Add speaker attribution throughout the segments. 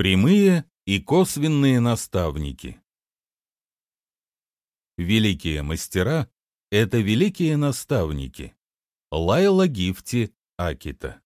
Speaker 1: Прямые и косвенные наставники. Великие мастера — это великие наставники. Лайла Гифти Акита.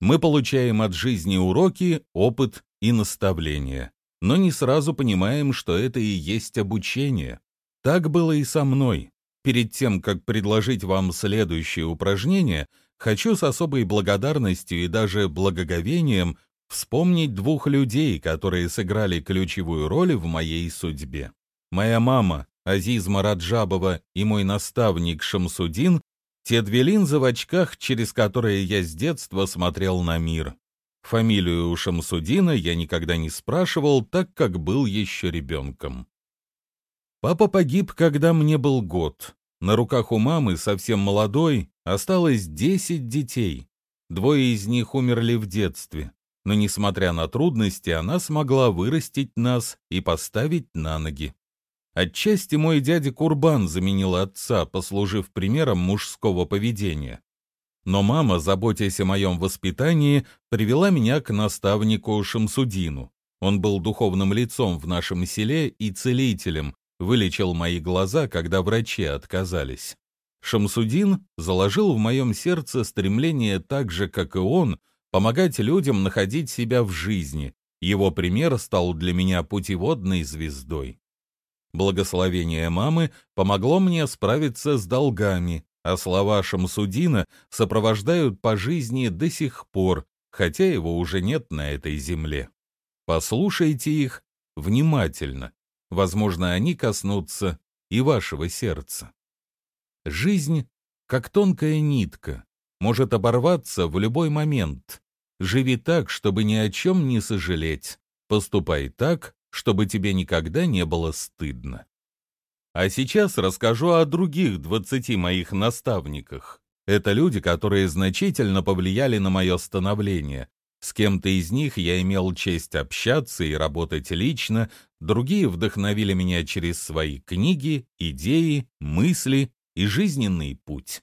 Speaker 1: Мы получаем от жизни уроки, опыт и наставления, но не сразу понимаем, что это и есть обучение. Так было и со мной. Перед тем, как предложить вам следующее упражнение, хочу с особой благодарностью и даже благоговением вспомнить двух людей, которые сыграли ключевую роль в моей судьбе. Моя мама, Азиз Мараджабова, и мой наставник Шамсудин — те две линзы в очках, через которые я с детства смотрел на мир. Фамилию у Шамсудина я никогда не спрашивал, так как был еще ребенком. Папа погиб, когда мне был год. На руках у мамы, совсем молодой, осталось десять детей. Двое из них умерли в детстве но, несмотря на трудности, она смогла вырастить нас и поставить на ноги. Отчасти мой дядя Курбан заменил отца, послужив примером мужского поведения. Но мама, заботясь о моем воспитании, привела меня к наставнику Шамсудину. Он был духовным лицом в нашем селе и целителем, вылечил мои глаза, когда врачи отказались. Шамсудин заложил в моем сердце стремление так же, как и он, помогать людям находить себя в жизни. Его пример стал для меня путеводной звездой. Благословение мамы помогло мне справиться с долгами, а слова Шамсудина сопровождают по жизни до сих пор, хотя его уже нет на этой земле. Послушайте их внимательно. Возможно, они коснутся и вашего сердца. Жизнь как тонкая нитка, может оборваться в любой момент. Живи так, чтобы ни о чем не сожалеть. Поступай так, чтобы тебе никогда не было стыдно. А сейчас расскажу о других двадцати моих наставниках. Это люди, которые значительно повлияли на мое становление. С кем-то из них я имел честь общаться и работать лично, другие вдохновили меня через свои книги, идеи, мысли и жизненный путь.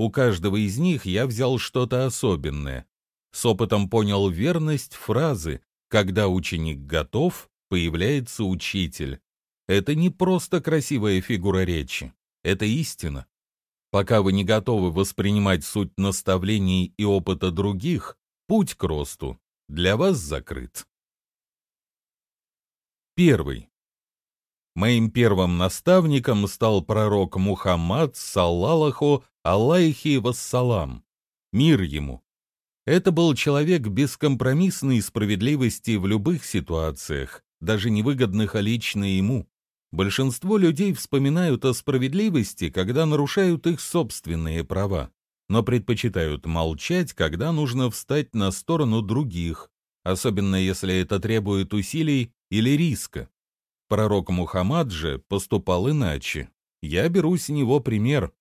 Speaker 1: У каждого из них я взял что-то особенное. С опытом понял верность фразы «когда ученик готов, появляется учитель». Это не просто красивая фигура речи, это истина. Пока вы не готовы воспринимать суть наставлений и опыта других, путь к росту для вас закрыт. Первый. Моим первым наставником стал пророк Мухаммад, саллаллаху аллахи вассалам, мир ему. Это был человек бескомпромиссной справедливости в любых ситуациях, даже невыгодных а лично ему. Большинство людей вспоминают о справедливости, когда нарушают их собственные права, но предпочитают молчать, когда нужно встать на сторону других, особенно если это требует усилий или риска. Пророк Мухаммад же поступал иначе. Я беру с него пример.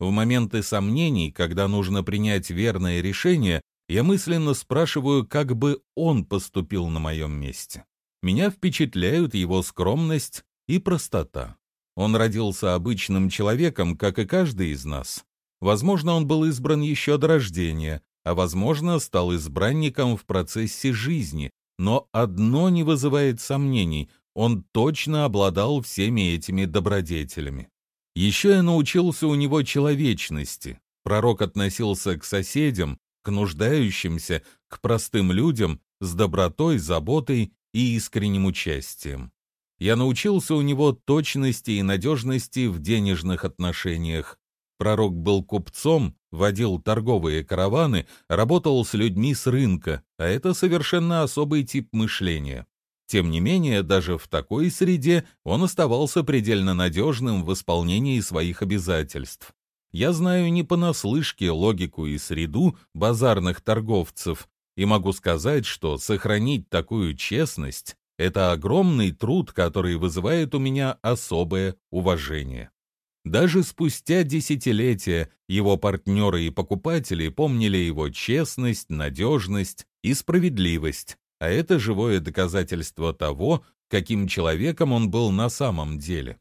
Speaker 1: В моменты сомнений, когда нужно принять верное решение, я мысленно спрашиваю, как бы он поступил на моем месте. Меня впечатляют его скромность и простота. Он родился обычным человеком, как и каждый из нас. Возможно, он был избран еще до рождения, а возможно, стал избранником в процессе жизни, но одно не вызывает сомнений, он точно обладал всеми этими добродетелями. Еще я научился у него человечности. Пророк относился к соседям, к нуждающимся, к простым людям с добротой, заботой и искренним участием. Я научился у него точности и надежности в денежных отношениях. Пророк был купцом, водил торговые караваны, работал с людьми с рынка, а это совершенно особый тип мышления. Тем не менее, даже в такой среде он оставался предельно надежным в исполнении своих обязательств. Я знаю не понаслышке логику и среду базарных торговцев, и могу сказать, что сохранить такую честность — это огромный труд, который вызывает у меня особое уважение. Даже спустя десятилетия его партнеры и покупатели помнили его честность, надежность и справедливость, а это живое доказательство того, каким человеком он был на самом деле.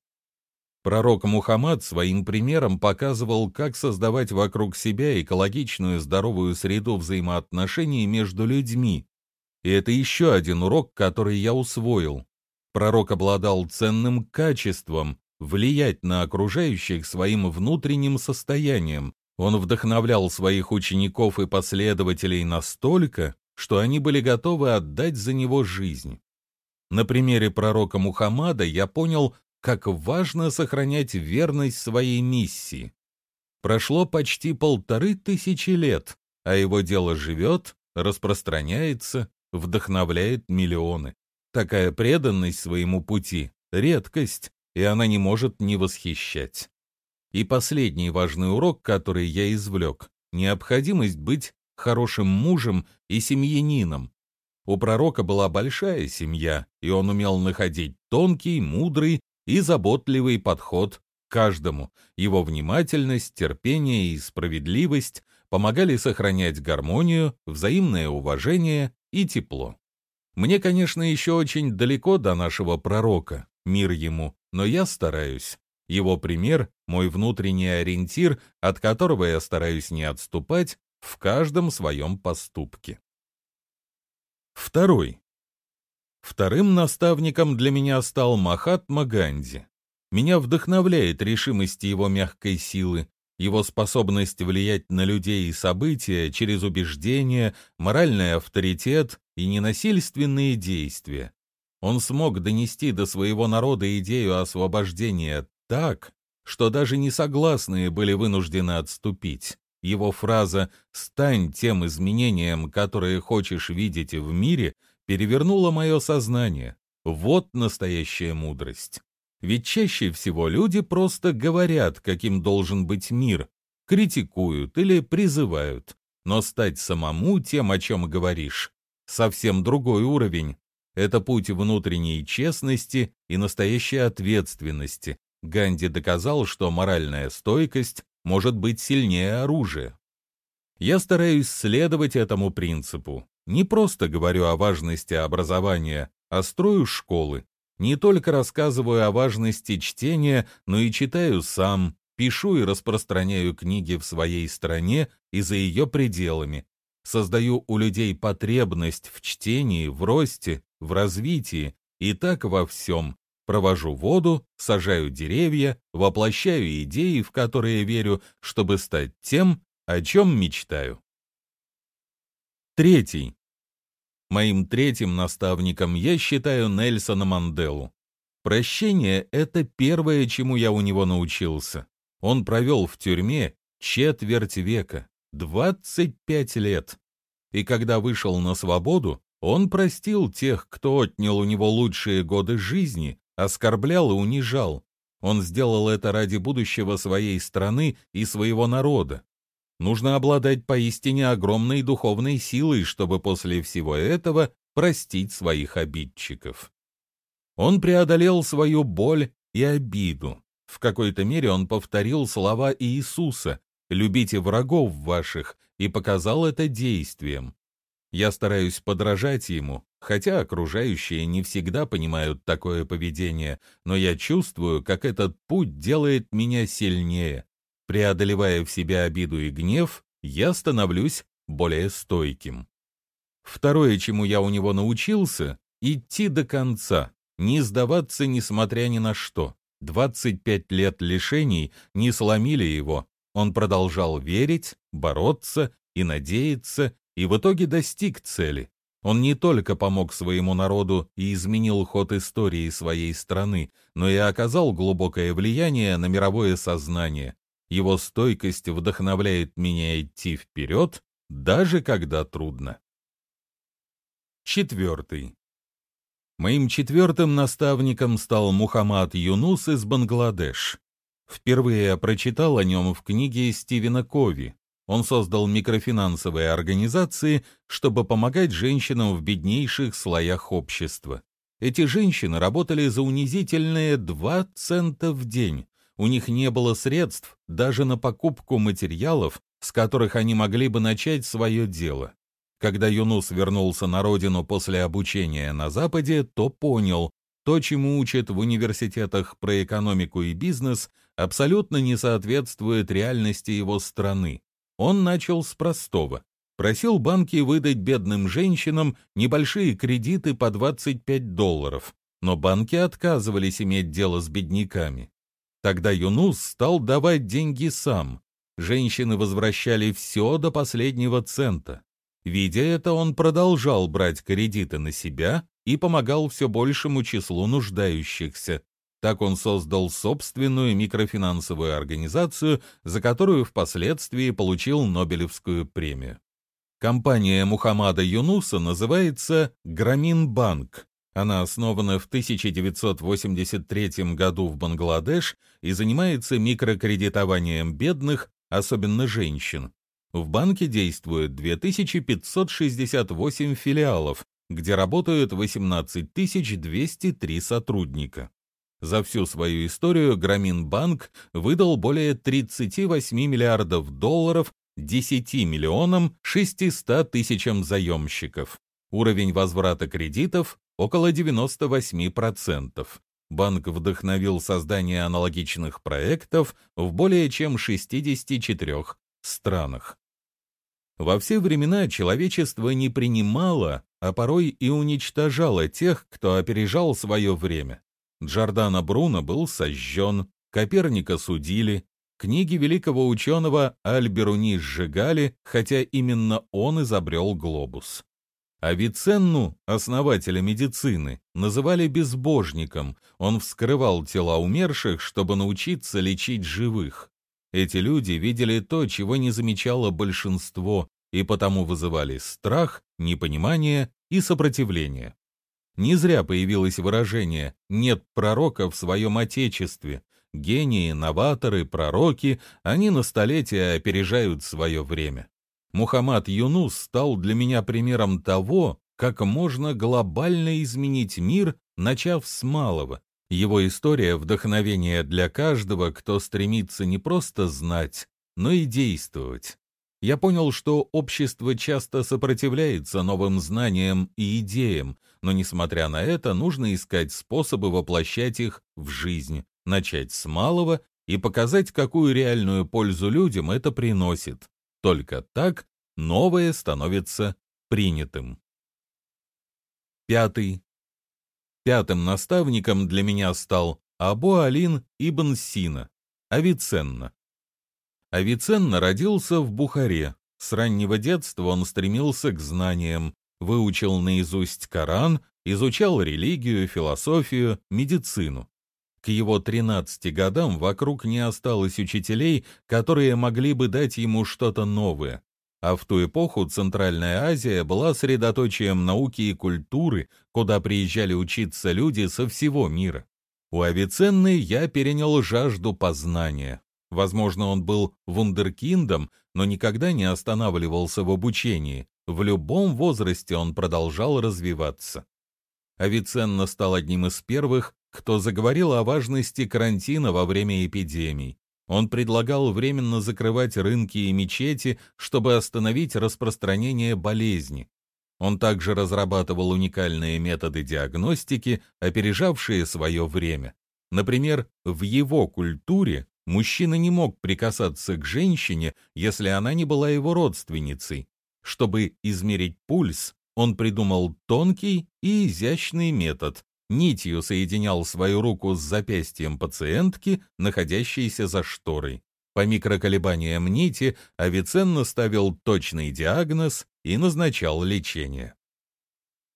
Speaker 1: Пророк Мухаммад своим примером показывал, как создавать вокруг себя экологичную здоровую среду взаимоотношений между людьми. И это еще один урок, который я усвоил. Пророк обладал ценным качеством влиять на окружающих своим внутренним состоянием. Он вдохновлял своих учеников и последователей настолько, что они были готовы отдать за него жизнь. На примере пророка Мухаммада я понял, как важно сохранять верность своей миссии. Прошло почти полторы тысячи лет, а его дело живет, распространяется, вдохновляет миллионы. Такая преданность своему пути — редкость, и она не может не восхищать. И последний важный урок, который я извлек — необходимость быть хорошим мужем и семьянином. У пророка была большая семья, и он умел находить тонкий, мудрый и заботливый подход к каждому. Его внимательность, терпение и справедливость помогали сохранять гармонию, взаимное уважение и тепло. Мне, конечно, еще очень далеко до нашего пророка, мир ему, но я стараюсь. Его пример — мой внутренний ориентир, от которого я стараюсь не отступать в каждом своем поступке. Второй. Вторым наставником для меня стал Махатма Ганди. Меня вдохновляет решимость его мягкой силы, его способность влиять на людей и события через убеждения, моральный авторитет и ненасильственные действия. Он смог донести до своего народа идею освобождения так, что даже несогласные были вынуждены отступить. Его фраза «стань тем изменением, которое хочешь видеть в мире» перевернула мое сознание. Вот настоящая мудрость. Ведь чаще всего люди просто говорят, каким должен быть мир, критикуют или призывают. Но стать самому тем, о чем говоришь, совсем другой уровень. Это путь внутренней честности и настоящей ответственности. Ганди доказал, что моральная стойкость может быть сильнее оружия. Я стараюсь следовать этому принципу. Не просто говорю о важности образования, а строю школы. Не только рассказываю о важности чтения, но и читаю сам, пишу и распространяю книги в своей стране и за ее пределами, создаю у людей потребность в чтении, в росте, в развитии, и так во всем. Провожу воду, сажаю деревья, воплощаю идеи, в которые верю, чтобы стать тем, о чем мечтаю. Третий. Моим третьим наставником я считаю Нельсона Манделу. Прощение — это первое, чему я у него научился. Он провел в тюрьме четверть века. 25 лет. И когда вышел на свободу, он простил тех, кто отнял у него лучшие годы жизни, оскорблял и унижал. Он сделал это ради будущего своей страны и своего народа. Нужно обладать поистине огромной духовной силой, чтобы после всего этого простить своих обидчиков. Он преодолел свою боль и обиду. В какой-то мере он повторил слова Иисуса, любите врагов ваших, и показал это действием. Я стараюсь подражать ему, хотя окружающие не всегда понимают такое поведение, но я чувствую, как этот путь делает меня сильнее. Преодолевая в себе обиду и гнев, я становлюсь более стойким. Второе, чему я у него научился — идти до конца, не сдаваться несмотря ни на что. 25 лет лишений не сломили его, он продолжал верить, бороться и надеяться, и в итоге достиг цели. Он не только помог своему народу и изменил ход истории своей страны, но и оказал глубокое влияние на мировое сознание. Его стойкость вдохновляет меня идти вперед, даже когда трудно. Четвертый. Моим четвертым наставником стал Мухаммад Юнус из Бангладеш. Впервые я прочитал о нем в книге Стивена Кови. Он создал микрофинансовые организации, чтобы помогать женщинам в беднейших слоях общества. Эти женщины работали за унизительные 2 цента в день. У них не было средств даже на покупку материалов, с которых они могли бы начать свое дело. Когда Юнус вернулся на родину после обучения на Западе, то понял, то, чему учат в университетах про экономику и бизнес, абсолютно не соответствует реальности его страны. Он начал с простого. просил банки выдать бедным женщинам небольшие кредиты по 25 долларов, но банки отказывались иметь дело с бедняками. Тогда Юнус стал давать деньги сам. Женщины возвращали все до последнего цента. Видя это, он продолжал брать кредиты на себя и помогал все большему числу нуждающихся. Так он создал собственную микрофинансовую организацию, за которую впоследствии получил Нобелевскую премию. Компания Мухаммада Юнуса называется «Грамин Банк». Она основана в 1983 году в Бангладеш и занимается микрокредитованием бедных, особенно женщин. В банке действует 2568 филиалов, где работают 18 203 сотрудника. За всю свою историю Граминбанк выдал более 38 миллиардов долларов 10 миллионам 600 тысячам заемщиков. Уровень возврата кредитов около 98%. Банк вдохновил создание аналогичных проектов в более чем 64 странах. Во все времена человечество не принимало, а порой и уничтожало тех, кто опережал свое время. Джордано Бруно был сожжен, Коперника судили, книги великого ученого Альберуни сжигали, хотя именно он изобрел глобус. Авиценну, основателя медицины, называли безбожником, он вскрывал тела умерших, чтобы научиться лечить живых. Эти люди видели то, чего не замечало большинство, и потому вызывали страх, непонимание и сопротивление. Не зря появилось выражение «нет пророка в своем отечестве». Гении, новаторы, пророки, они на столетия опережают свое время. Мухаммад Юнус стал для меня примером того, как можно глобально изменить мир, начав с малого. Его история — вдохновение для каждого, кто стремится не просто знать, но и действовать. Я понял, что общество часто сопротивляется новым знаниям и идеям, но, несмотря на это, нужно искать способы воплощать их в жизнь, начать с малого и показать, какую реальную пользу людям это приносит. Только так новое становится принятым. Пятый. Пятым наставником для меня стал Абу Алин ибн Сина, Авиценна. Авиценна родился в Бухаре. С раннего детства он стремился к знаниям, выучил наизусть Коран, изучал религию, философию, медицину. К его 13 годам вокруг не осталось учителей, которые могли бы дать ему что-то новое. А в ту эпоху Центральная Азия была средоточием науки и культуры, куда приезжали учиться люди со всего мира. У Авиценны я перенял жажду познания. Возможно, он был вундеркиндом, но никогда не останавливался в обучении. В любом возрасте он продолжал развиваться. Авиценна стал одним из первых, кто заговорил о важности карантина во время эпидемий. Он предлагал временно закрывать рынки и мечети, чтобы остановить распространение болезни. Он также разрабатывал уникальные методы диагностики, опережавшие свое время. Например, в его культуре мужчина не мог прикасаться к женщине, если она не была его родственницей. Чтобы измерить пульс, он придумал тонкий и изящный метод, нитью соединял свою руку с запястьем пациентки, находящейся за шторой. По микроколебаниям нити Авиценна ставил точный диагноз и назначал лечение.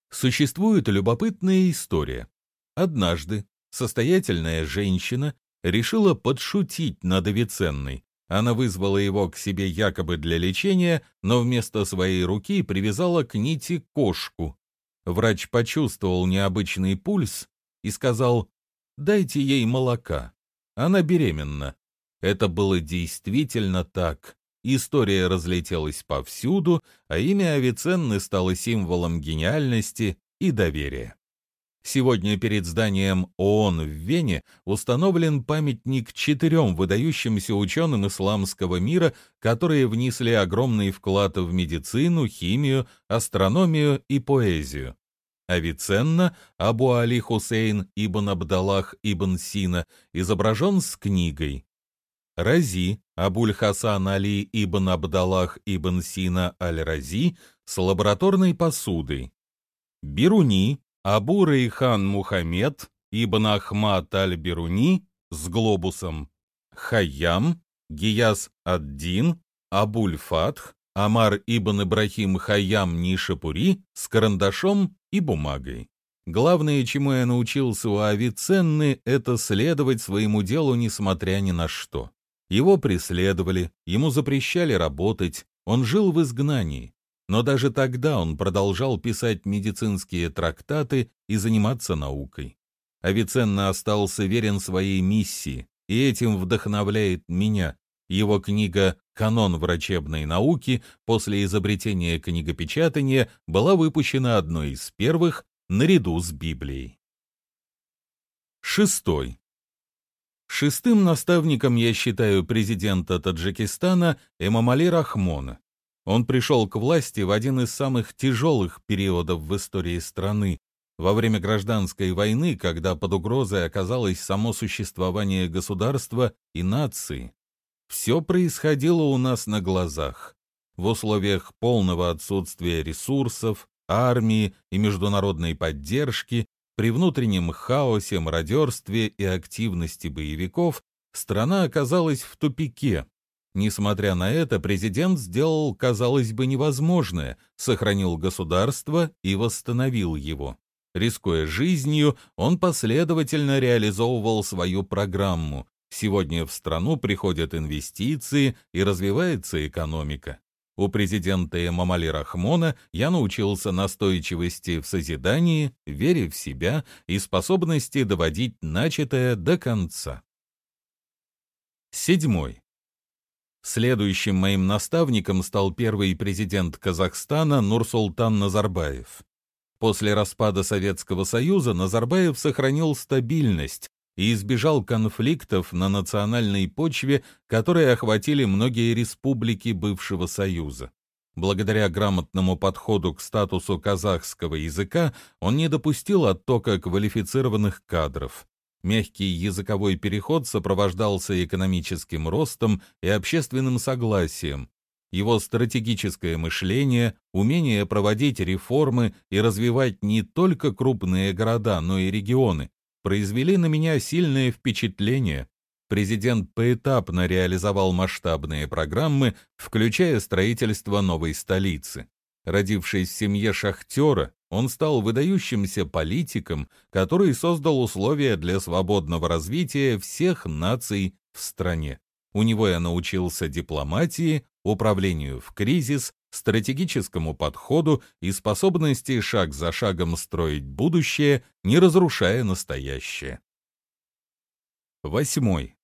Speaker 1: Существует любопытная история. Однажды состоятельная женщина решила подшутить над Авиценной. Она вызвала его к себе якобы для лечения, но вместо своей руки привязала к нити кошку, Врач почувствовал необычный пульс и сказал «дайте ей молока, она беременна». Это было действительно так. История разлетелась повсюду, а имя Авиценны стало символом гениальности и доверия. Сегодня перед зданием ООН в Вене установлен памятник четырем выдающимся ученым исламского мира, которые внесли огромный вклад в медицину, химию, астрономию и поэзию. Авиценна, Абу Али Хусейн ибн Абдаллах ибн Сина, изображен с книгой. Рази, Абуль-Хасан Али ибн Абдаллах ибн Сина аль-Рази с лабораторной посудой, Бируни Абу Рейхан Мухаммед ибн Ахмад аль-Бируни с глобусом, Хайям, Гияс ад-Дин, Абуль-Фатх, Амар ибн Ибрахим Хайям Нишапури с карандашом и бумагой. Главное, чему я научился у Авиценны, это следовать своему делу, несмотря ни на что. Его преследовали, ему запрещали работать, он жил в изгнании. Но даже тогда он продолжал писать медицинские трактаты и заниматься наукой. Авиценна остался верен своей миссии, и этим вдохновляет меня. Его книга «Канон врачебной науки» после изобретения книгопечатания была выпущена одной из первых наряду с Библией. Шестой. Шестым наставником я считаю президента Таджикистана Эмамали Рахмона. Он пришел к власти в один из самых тяжелых периодов в истории страны, во время гражданской войны, когда под угрозой оказалось само существование государства и нации. Все происходило у нас на глазах. В условиях полного отсутствия ресурсов, армии и международной поддержки, при внутреннем хаосе, мародерстве и активности боевиков страна оказалась в тупике. Несмотря на это, президент сделал, казалось бы, невозможное, сохранил государство и восстановил его. Рискуя жизнью, он последовательно реализовывал свою программу. Сегодня в страну приходят инвестиции и развивается экономика. У президента Эмамали Рахмона я научился настойчивости в созидании, вере в себя и способности доводить начатое до конца. Седьмой. Следующим моим наставником стал первый президент Казахстана Нурсултан Назарбаев. После распада Советского Союза Назарбаев сохранил стабильность, и избежал конфликтов на национальной почве, которые охватили многие республики бывшего Союза. Благодаря грамотному подходу к статусу казахского языка он не допустил оттока квалифицированных кадров. Мягкий языковой переход сопровождался экономическим ростом и общественным согласием. Его стратегическое мышление, умение проводить реформы и развивать не только крупные города, но и регионы, произвели на меня сильное впечатление. Президент поэтапно реализовал масштабные программы, включая строительство новой столицы. Родившись в семье шахтера, он стал выдающимся политиком, который создал условия для свободного развития всех наций в стране. У него я научился дипломатии, управлению в кризис, стратегическому подходу и способности шаг за шагом строить будущее, не разрушая настоящее. Восьмой.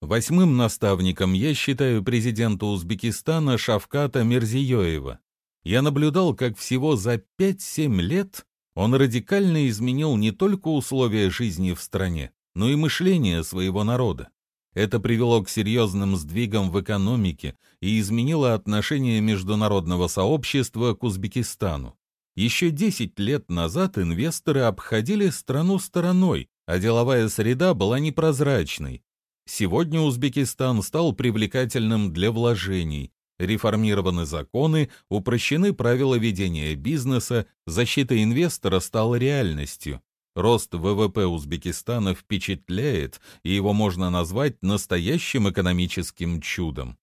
Speaker 1: Восьмым наставником я считаю президента Узбекистана Шавката Мерзиёева. Я наблюдал, как всего за 5-7 лет он радикально изменил не только условия жизни в стране, но и мышление своего народа. Это привело к серьезным сдвигам в экономике и изменило отношение международного сообщества к Узбекистану. Еще 10 лет назад инвесторы обходили страну стороной, а деловая среда была непрозрачной. Сегодня Узбекистан стал привлекательным для вложений, реформированы законы, упрощены правила ведения бизнеса, защита инвестора стала реальностью. Рост ВВП Узбекистана впечатляет, и его можно назвать настоящим экономическим чудом.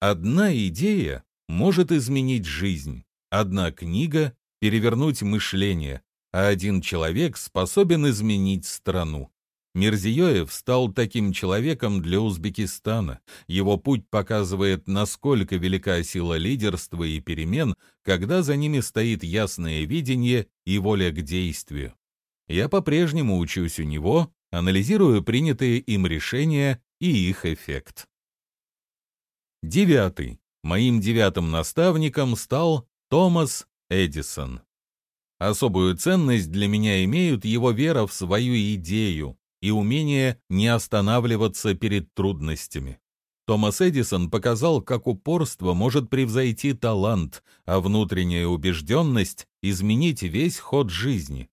Speaker 1: Одна идея может изменить жизнь, одна книга — перевернуть мышление, а один человек способен изменить страну. Мирзиёев стал таким человеком для Узбекистана. Его путь показывает, насколько велика сила лидерства и перемен, когда за ними стоит ясное видение и воля к действию. Я по-прежнему учусь у него, анализирую принятые им решения и их эффект. Девятый. Моим девятым наставником стал Томас Эдисон. Особую ценность для меня имеют его вера в свою идею и умение не останавливаться перед трудностями. Томас Эдисон показал, как упорство может превзойти талант, а внутренняя убежденность — изменить весь ход жизни.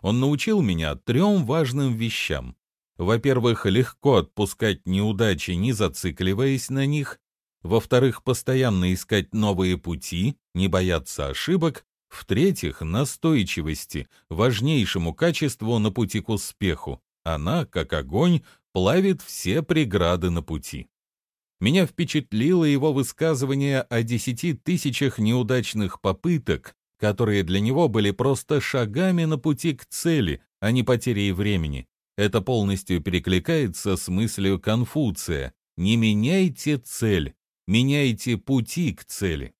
Speaker 1: Он научил меня трем важным вещам. во-первых, легко отпускать неудачи, не зацикливаясь на них, во-вторых, постоянно искать новые пути, не бояться ошибок, в-третьих, настойчивости, важнейшему качеству на пути к успеху. Она, как огонь, плавит все преграды на пути. Меня впечатлило его высказывание о десяти тысячах неудачных попыток, которые для него были просто шагами на пути к цели, а не потерей времени. Это полностью перекликается с мыслью Конфуция «Не меняйте цель, меняйте пути к цели».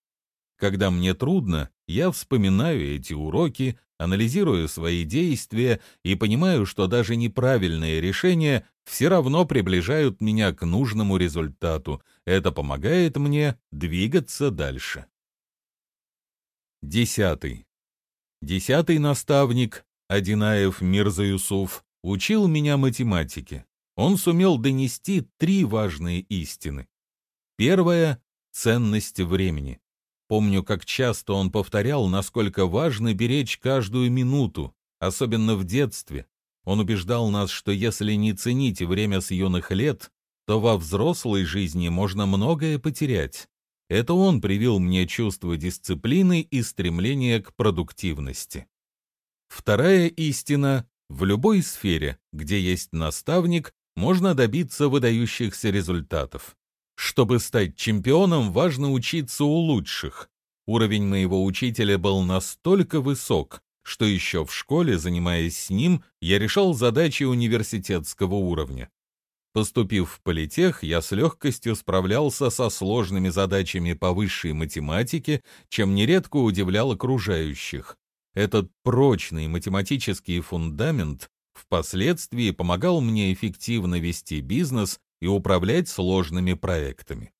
Speaker 1: Когда мне трудно, я вспоминаю эти уроки, анализирую свои действия и понимаю, что даже неправильные решения все равно приближают меня к нужному результату. Это помогает мне двигаться дальше. Десятый. Десятый наставник, Адинаев Мирза Юсуф, учил меня математике. Он сумел донести три важные истины. Первая — ценность времени. Помню, как часто он повторял, насколько важно беречь каждую минуту, особенно в детстве. Он убеждал нас, что если не ценить время с юных лет, то во взрослой жизни можно многое потерять. Это он привил мне чувство дисциплины и стремление к продуктивности. Вторая истина – в любой сфере, где есть наставник, можно добиться выдающихся результатов. Чтобы стать чемпионом, важно учиться у лучших. Уровень моего учителя был настолько высок, что еще в школе, занимаясь с ним, я решал задачи университетского уровня. Поступив в политех, я с легкостью справлялся со сложными задачами по высшей математике, чем нередко удивлял окружающих. Этот прочный математический фундамент впоследствии помогал мне эффективно вести бизнес и управлять сложными проектами.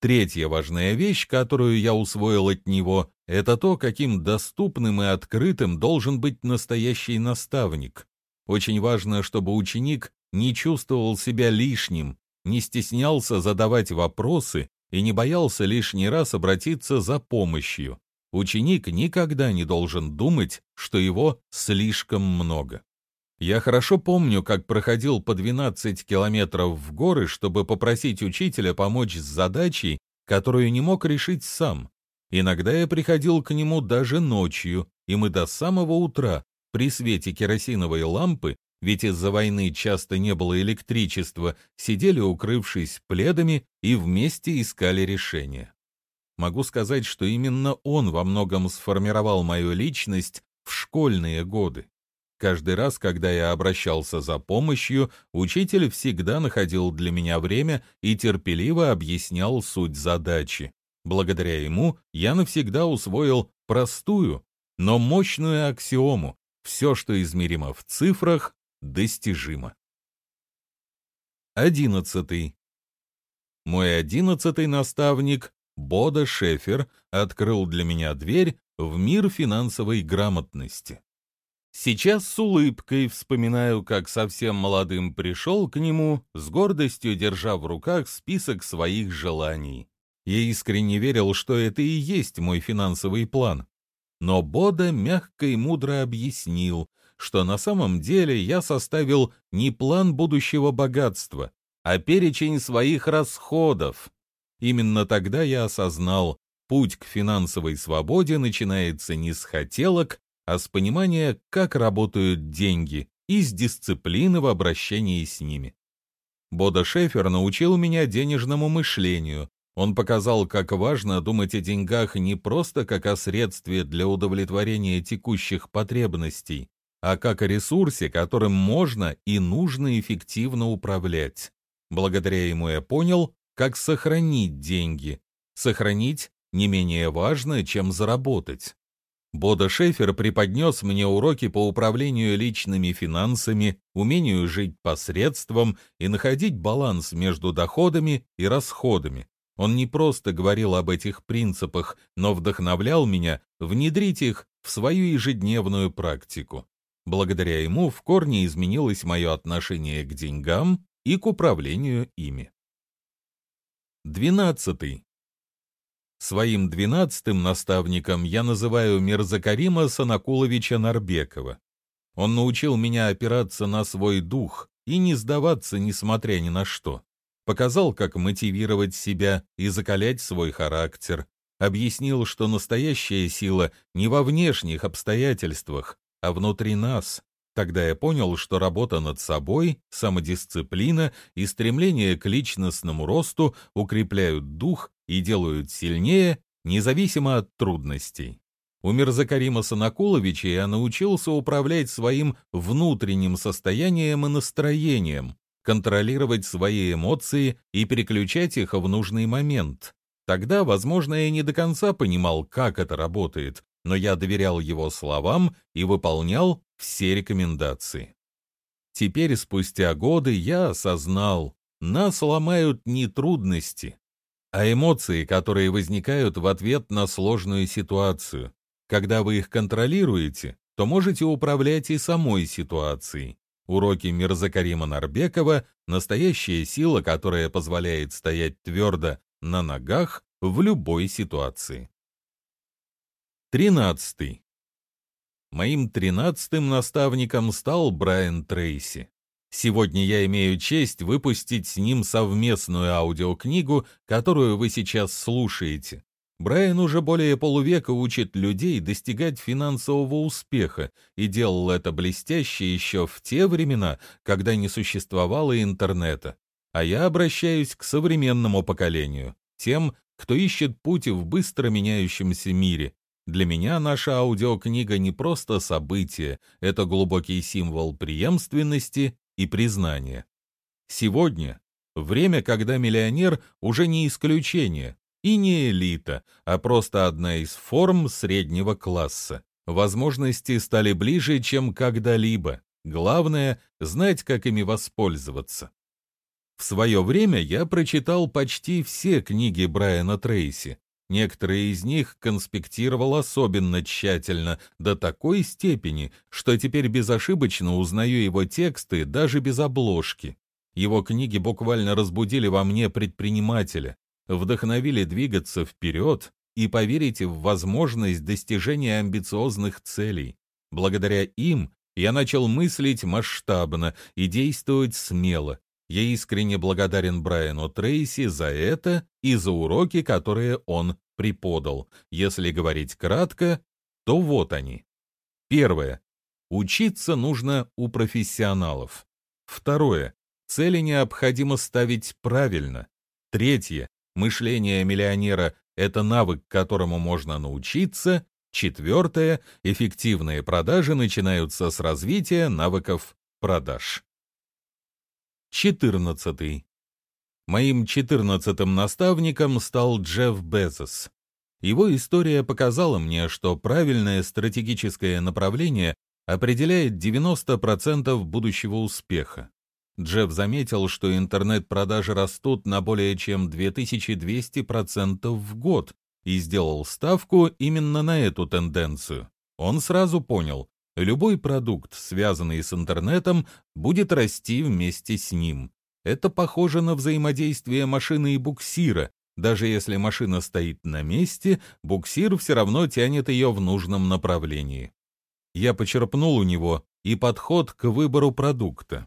Speaker 1: Третья важная вещь, которую я усвоил от него, это то, каким доступным и открытым должен быть настоящий наставник. Очень важно, чтобы ученик не чувствовал себя лишним, не стеснялся задавать вопросы и не боялся лишний раз обратиться за помощью. Ученик никогда не должен думать, что его слишком много. Я хорошо помню, как проходил по 12 километров в горы, чтобы попросить учителя помочь с задачей, которую не мог решить сам. Иногда я приходил к нему даже ночью, и мы до самого утра при свете керосиновой лампы ведь из-за войны часто не было электричества, сидели укрывшись пледами и вместе искали решения. Могу сказать, что именно он во многом сформировал мою личность в школьные годы. Каждый раз, когда я обращался за помощью, учитель всегда находил для меня время и терпеливо объяснял суть задачи. Благодаря ему я навсегда усвоил простую, но мощную аксиому. Все, что измеримо в цифрах, достижимо. Одиннадцатый. Мой одиннадцатый наставник, Бода Шефер, открыл для меня дверь в мир финансовой грамотности. Сейчас с улыбкой вспоминаю, как совсем молодым пришел к нему, с гордостью держа в руках список своих желаний. Я искренне верил, что это и есть мой финансовый план. Но Бода мягко и мудро объяснил, что на самом деле я составил не план будущего богатства, а перечень своих расходов. Именно тогда я осознал, путь к финансовой свободе начинается не с хотелок, а с понимания, как работают деньги, и с дисциплины в обращении с ними. Бода Шефер научил меня денежному мышлению. Он показал, как важно думать о деньгах не просто как о средстве для удовлетворения текущих потребностей, а как о ресурсе, которым можно и нужно эффективно управлять. Благодаря ему я понял, как сохранить деньги. Сохранить не менее важно, чем заработать. Бода Шефер преподнес мне уроки по управлению личными финансами, умению жить посредством и находить баланс между доходами и расходами. Он не просто говорил об этих принципах, но вдохновлял меня внедрить их в свою ежедневную практику. Благодаря ему в корне изменилось мое отношение к деньгам и к управлению ими. Двенадцатый. Своим двенадцатым наставником я называю Мирзакарима Санакуловича Нарбекова. Он научил меня опираться на свой дух и не сдаваться, несмотря ни на что. Показал, как мотивировать себя и закалять свой характер. Объяснил, что настоящая сила не во внешних обстоятельствах, а внутри нас. Тогда я понял, что работа над собой, самодисциплина и стремление к личностному росту укрепляют дух и делают сильнее, независимо от трудностей. У Мирзакарима Санакуловича я научился управлять своим внутренним состоянием и настроением, контролировать свои эмоции и переключать их в нужный момент. Тогда, возможно, я не до конца понимал, как это работает, но я доверял его словам и выполнял все рекомендации. Теперь, спустя годы, я осознал, нас ломают не трудности, а эмоции, которые возникают в ответ на сложную ситуацию. Когда вы их контролируете, то можете управлять и самой ситуацией. Уроки Мирзакарима Нарбекова — настоящая сила, которая позволяет стоять твердо на ногах в любой ситуации. Тринадцатый. Моим тринадцатым наставником стал Брайан Трейси. Сегодня я имею честь выпустить с ним совместную аудиокнигу, которую вы сейчас слушаете. Брайан уже более полувека учит людей достигать финансового успеха и делал это блестяще еще в те времена, когда не существовало интернета. А я обращаюсь к современному поколению, тем, кто ищет путь в быстро меняющемся мире, для меня наша аудиокнига не просто событие, это глубокий символ преемственности и признания. Сегодня время, когда миллионер уже не исключение и не элита, а просто одна из форм среднего класса. Возможности стали ближе, чем когда-либо. Главное — знать, как ими воспользоваться. В свое время я прочитал почти все книги Брайана Трейси, Некоторые из них конспектировал особенно тщательно, до такой степени, что теперь безошибочно узнаю его тексты даже без обложки. Его книги буквально разбудили во мне предпринимателя, вдохновили двигаться вперед и поверить в возможность достижения амбициозных целей. Благодаря им я начал мыслить масштабно и действовать смело, я искренне благодарен Брайану Трейси за это и за уроки, которые он преподал. Если говорить кратко, то вот они. Первое. Учиться нужно у профессионалов. Второе. Цели необходимо ставить правильно. Третье. Мышление миллионера – это навык, которому можно научиться. Четвертое. Эффективные продажи начинаются с развития навыков продаж. 14. Моим четырнадцатым наставником стал Джефф Безос. Его история показала мне, что правильное стратегическое направление определяет 90% будущего успеха. Джефф заметил, что интернет-продажи растут на более чем 2200% в год и сделал ставку именно на эту тенденцию. Он сразу понял, Любой продукт, связанный с интернетом, будет расти вместе с ним. Это похоже на взаимодействие машины и буксира. Даже если машина стоит на месте, буксир все равно тянет ее в нужном направлении. Я почерпнул у него и подход к выбору продукта.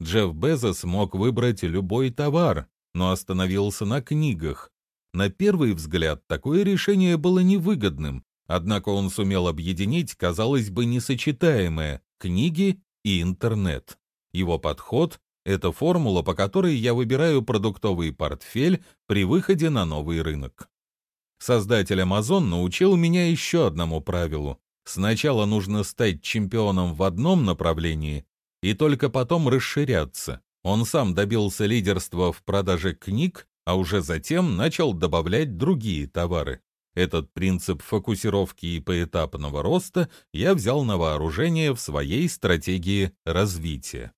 Speaker 1: Джефф Безос мог выбрать любой товар, но остановился на книгах. На первый взгляд такое решение было невыгодным, Однако он сумел объединить, казалось бы, несочетаемое – книги и интернет. Его подход – это формула, по которой я выбираю продуктовый портфель при выходе на новый рынок. Создатель Amazon научил меня еще одному правилу. Сначала нужно стать чемпионом в одном направлении и только потом расширяться. Он сам добился лидерства в продаже книг, а уже затем начал добавлять другие товары. Этот принцип фокусировки и поэтапного роста я взял на вооружение в своей стратегии развития.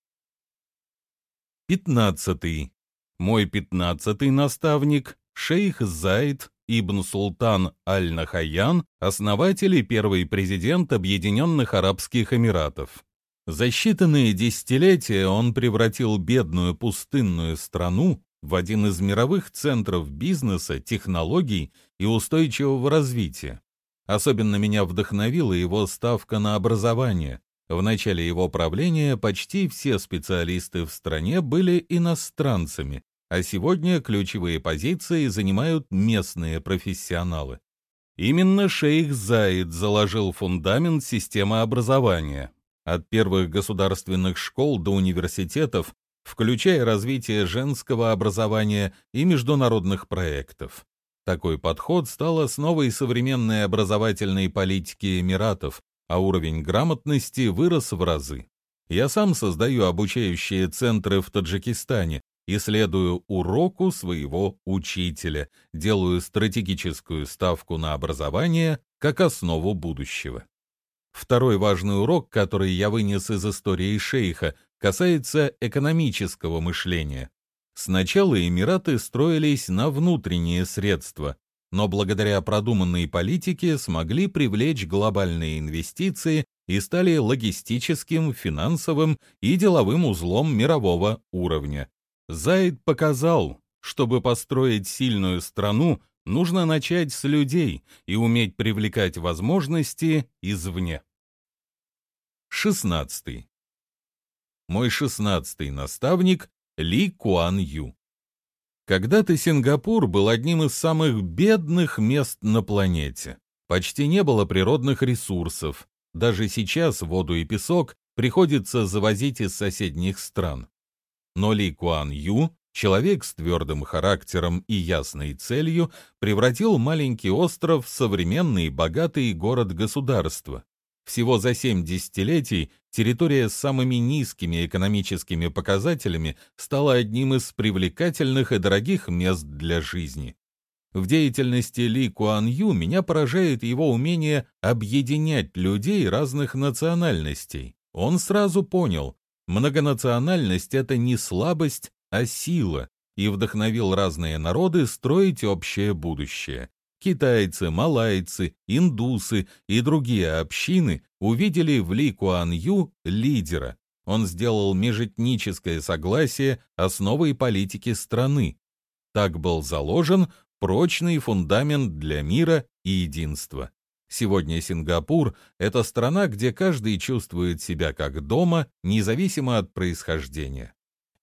Speaker 1: Пятнадцатый. Мой пятнадцатый наставник – шейх Зайд Ибн Султан Аль-Нахаян, основатель и первый президент Объединенных Арабских Эмиратов. За считанные десятилетия он превратил бедную пустынную страну в один из мировых центров бизнеса, технологий и устойчивого развития. Особенно меня вдохновила его ставка на образование. В начале его правления почти все специалисты в стране были иностранцами, а сегодня ключевые позиции занимают местные профессионалы. Именно шейх Заид заложил фундамент системы образования, от первых государственных школ до университетов, включая развитие женского образования и международных проектов. Такой подход стал основой современной образовательной политики Эмиратов, а уровень грамотности вырос в разы. Я сам создаю обучающие центры в Таджикистане, исследую уроку своего учителя, делаю стратегическую ставку на образование как основу будущего. Второй важный урок, который я вынес из истории шейха, касается экономического мышления. Сначала Эмираты строились на внутренние средства, но благодаря продуманной политике смогли привлечь глобальные инвестиции и стали логистическим, финансовым и деловым узлом мирового уровня. Зайд показал, чтобы построить сильную страну, нужно начать с людей и уметь привлекать возможности извне. 16. Мой шестнадцатый наставник ли Куан Ю. Когда-то Сингапур был одним из самых бедных мест на планете. Почти не было природных ресурсов. Даже сейчас воду и песок приходится завозить из соседних стран. Но Ли Куан Ю, человек с твердым характером и ясной целью, превратил маленький остров в современный богатый город-государство. Всего за семь десятилетий территория с самыми низкими экономическими показателями стала одним из привлекательных и дорогих мест для жизни. В деятельности Ли Куан Ю меня поражает его умение объединять людей разных национальностей. Он сразу понял, многонациональность — это не слабость, а сила, и вдохновил разные народы строить общее будущее. Китайцы, малайцы, индусы и другие общины увидели в Ли Куан Ю лидера. Он сделал межэтническое согласие основой политики страны. Так был заложен прочный фундамент для мира и единства. Сегодня Сингапур — это страна, где каждый чувствует себя как дома, независимо от происхождения.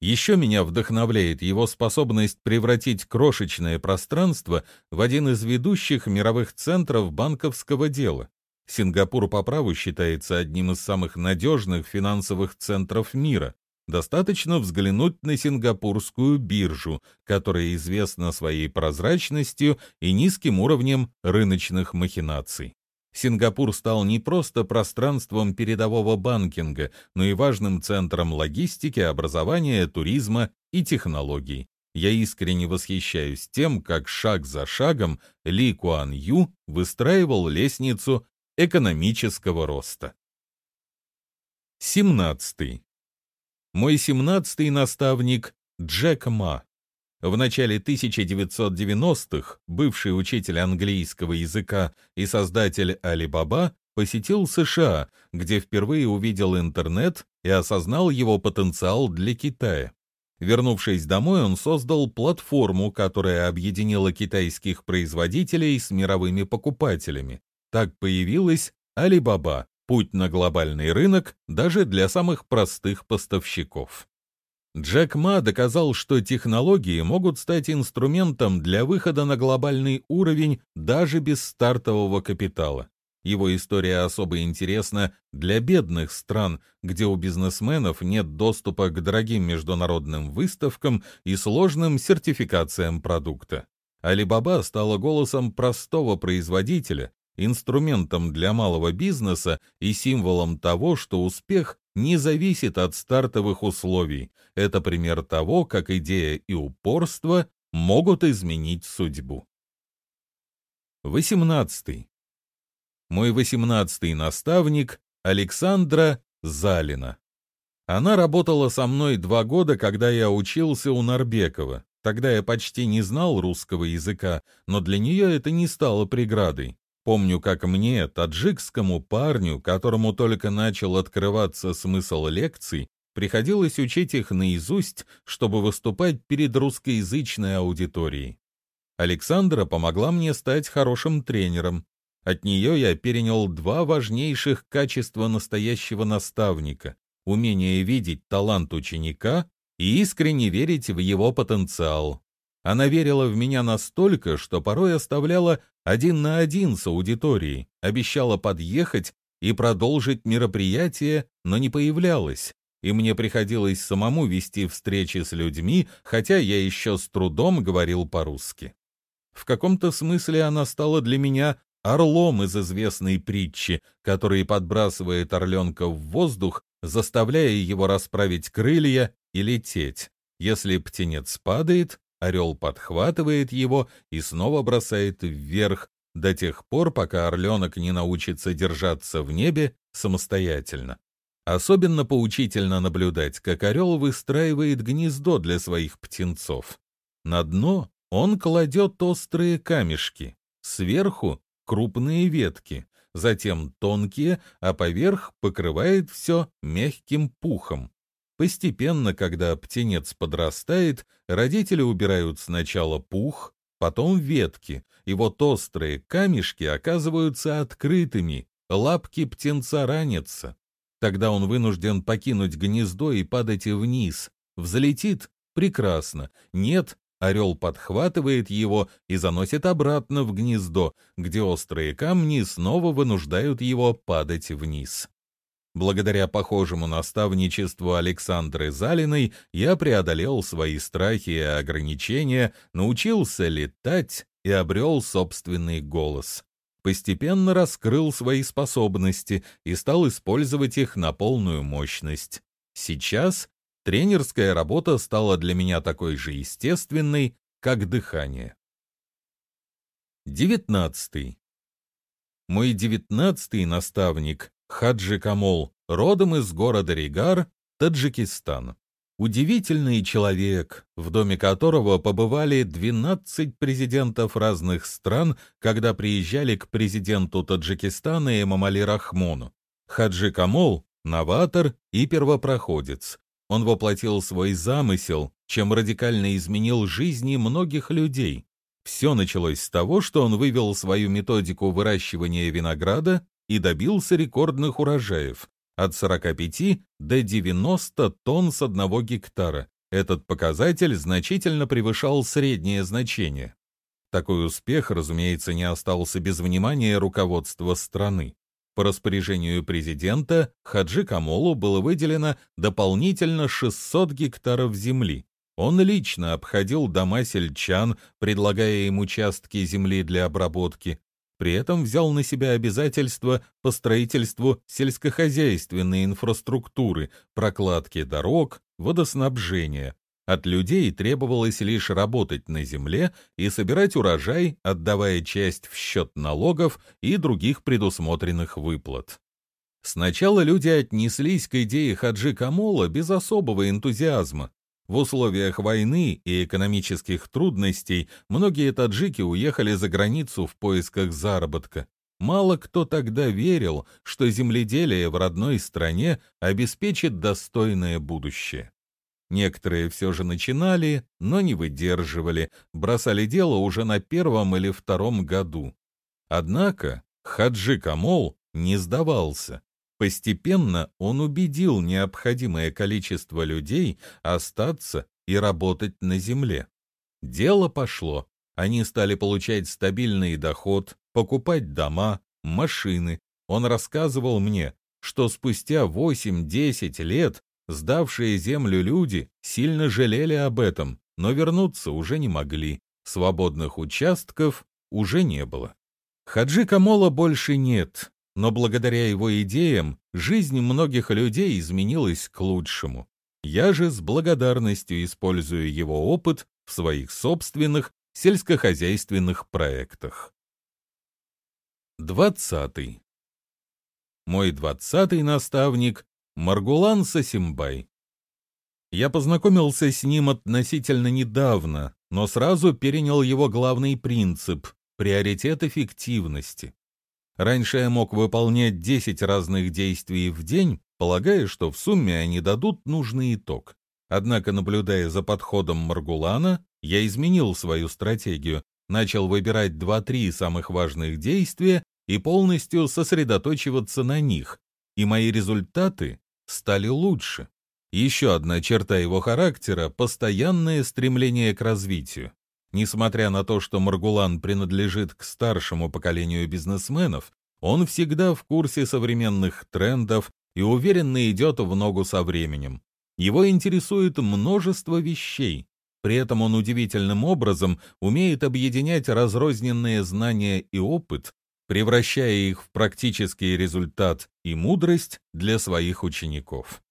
Speaker 1: Еще меня вдохновляет его способность превратить крошечное пространство в один из ведущих мировых центров банковского дела. Сингапур по праву считается одним из самых надежных финансовых центров мира. Достаточно взглянуть на сингапурскую биржу, которая известна своей прозрачностью и низким уровнем рыночных махинаций. Сингапур стал не просто пространством передового банкинга, но и важным центром логистики, образования, туризма и технологий. Я искренне восхищаюсь тем, как шаг за шагом Ли Куан Ю выстраивал лестницу экономического роста. 17. Мой семнадцатый наставник Джек Ма. В начале 1990-х бывший учитель английского языка и создатель Alibaba посетил США, где впервые увидел интернет и осознал его потенциал для Китая. Вернувшись домой, он создал платформу, которая объединила китайских производителей с мировыми покупателями. Так появилась Alibaba – путь на глобальный рынок даже для самых простых поставщиков. Джек Ма доказал, что технологии могут стать инструментом для выхода на глобальный уровень даже без стартового капитала. Его история особо интересна для бедных стран, где у бизнесменов нет доступа к дорогим международным выставкам и сложным сертификациям продукта. Alibaba стала голосом простого производителя, инструментом для малого бизнеса и символом того, что успех не зависит от стартовых условий. Это пример того, как идея и упорство могут изменить судьбу. 18. Мой восемнадцатый наставник Александра Залина. Она работала со мной два года, когда я учился у Нарбекова. Тогда я почти не знал русского языка, но для нее это не стало преградой. Помню, как мне, таджикскому парню, которому только начал открываться смысл лекций, приходилось учить их наизусть, чтобы выступать перед русскоязычной аудиторией. Александра помогла мне стать хорошим тренером. От нее я перенял два важнейших качества настоящего наставника — умение видеть талант ученика и искренне верить в его потенциал. Она верила в меня настолько, что порой оставляла один на один с аудиторией, обещала подъехать и продолжить мероприятие, но не появлялась, и мне приходилось самому вести встречи с людьми, хотя я еще с трудом говорил по-русски. В каком-то смысле она стала для меня орлом из известной притчи, который подбрасывает орленка в воздух, заставляя его расправить крылья и лететь. Если птенец падает, орел подхватывает его и снова бросает вверх, до тех пор, пока орленок не научится держаться в небе самостоятельно. Особенно поучительно наблюдать, как орел выстраивает гнездо для своих птенцов. На дно он кладет острые камешки, сверху — крупные ветки, затем тонкие, а поверх покрывает все мягким пухом. Постепенно, когда птенец подрастает, родители убирают сначала пух, потом ветки, и вот острые камешки оказываются открытыми, лапки птенца ранятся. Тогда он вынужден покинуть гнездо и падать вниз. Взлетит — прекрасно. Нет, орел подхватывает его и заносит обратно в гнездо, где острые камни снова вынуждают его падать вниз. Благодаря похожему наставничеству Александры Залиной я преодолел свои страхи и ограничения, научился летать и обрел собственный голос. Постепенно раскрыл свои способности и стал использовать их на полную мощность. Сейчас тренерская работа стала для меня такой же естественной, как дыхание. Девятнадцатый. Мой девятнадцатый наставник Хаджи Камол, родом из города Ригар, Таджикистан. Удивительный человек, в доме которого побывали 12 президентов разных стран, когда приезжали к президенту Таджикистана Эмамали Рахмону. Хаджи Камол — новатор и первопроходец. Он воплотил свой замысел, чем радикально изменил жизни многих людей. Все началось с того, что он вывел свою методику выращивания винограда и добился рекордных урожаев от 45 до 90 тонн с одного гектара. Этот показатель значительно превышал среднее значение. Такой успех, разумеется, не остался без внимания руководства страны. По распоряжению президента Хаджи Камолу было выделено дополнительно 600 гектаров земли. Он лично обходил дома сельчан, предлагая им участки земли для обработки, при этом взял на себя обязательства по строительству сельскохозяйственной инфраструктуры, прокладки дорог, водоснабжения. От людей требовалось лишь работать на земле и собирать урожай, отдавая часть в счет налогов и других предусмотренных выплат. Сначала люди отнеслись к идее Хаджи Камола без особого энтузиазма, в условиях войны и экономических трудностей многие таджики уехали за границу в поисках заработка. Мало кто тогда верил, что земледелие в родной стране обеспечит достойное будущее. Некоторые все же начинали, но не выдерживали, бросали дело уже на первом или втором году. Однако Хаджи Камол не сдавался. Постепенно он убедил необходимое количество людей остаться и работать на земле. Дело пошло. Они стали получать стабильный доход, покупать дома, машины. Он рассказывал мне, что спустя 8-10 лет сдавшие землю люди сильно жалели об этом, но вернуться уже не могли. Свободных участков уже не было. Хаджи Камола больше нет, но благодаря его идеям жизнь многих людей изменилась к лучшему. Я же с благодарностью использую его опыт в своих собственных сельскохозяйственных проектах. Двадцатый. Мой двадцатый наставник — Маргулан Сасимбай. Я познакомился с ним относительно недавно, но сразу перенял его главный принцип — приоритет эффективности. Раньше я мог выполнять 10 разных действий в день, полагая, что в сумме они дадут нужный итог. Однако, наблюдая за подходом Маргулана, я изменил свою стратегию, начал выбирать 2-3 самых важных действия и полностью сосредоточиваться на них, и мои результаты стали лучше. Еще одна черта его характера — постоянное стремление к развитию. Несмотря на то, что Маргулан принадлежит к старшему поколению бизнесменов, он всегда в курсе современных трендов и уверенно идет в ногу со временем. Его интересует множество вещей, при этом он удивительным образом умеет объединять разрозненные знания и опыт, превращая их в практический результат и мудрость для своих учеников.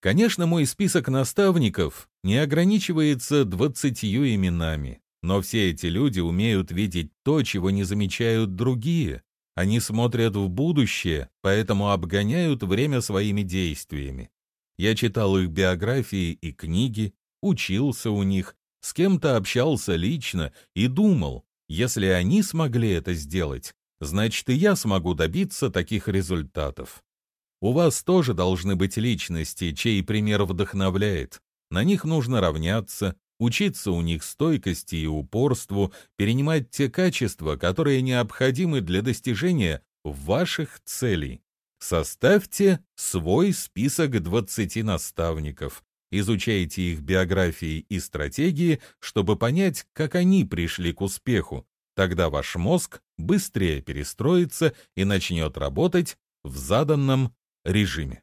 Speaker 1: Конечно, мой список наставников не ограничивается двадцатью именами, но все эти люди умеют видеть то, чего не замечают другие. Они смотрят в будущее, поэтому обгоняют время своими действиями. Я читал их биографии и книги, учился у них, с кем-то общался лично и думал, если они смогли это сделать, значит и я смогу добиться таких результатов. У вас тоже должны быть личности, чей пример вдохновляет. На них нужно равняться, учиться у них стойкости и упорству, перенимать те качества, которые необходимы для достижения ваших целей. Составьте свой список 20 наставников, изучайте их биографии и стратегии, чтобы понять, как они пришли к успеху. Тогда ваш мозг быстрее перестроится и начнет работать в заданном режиме.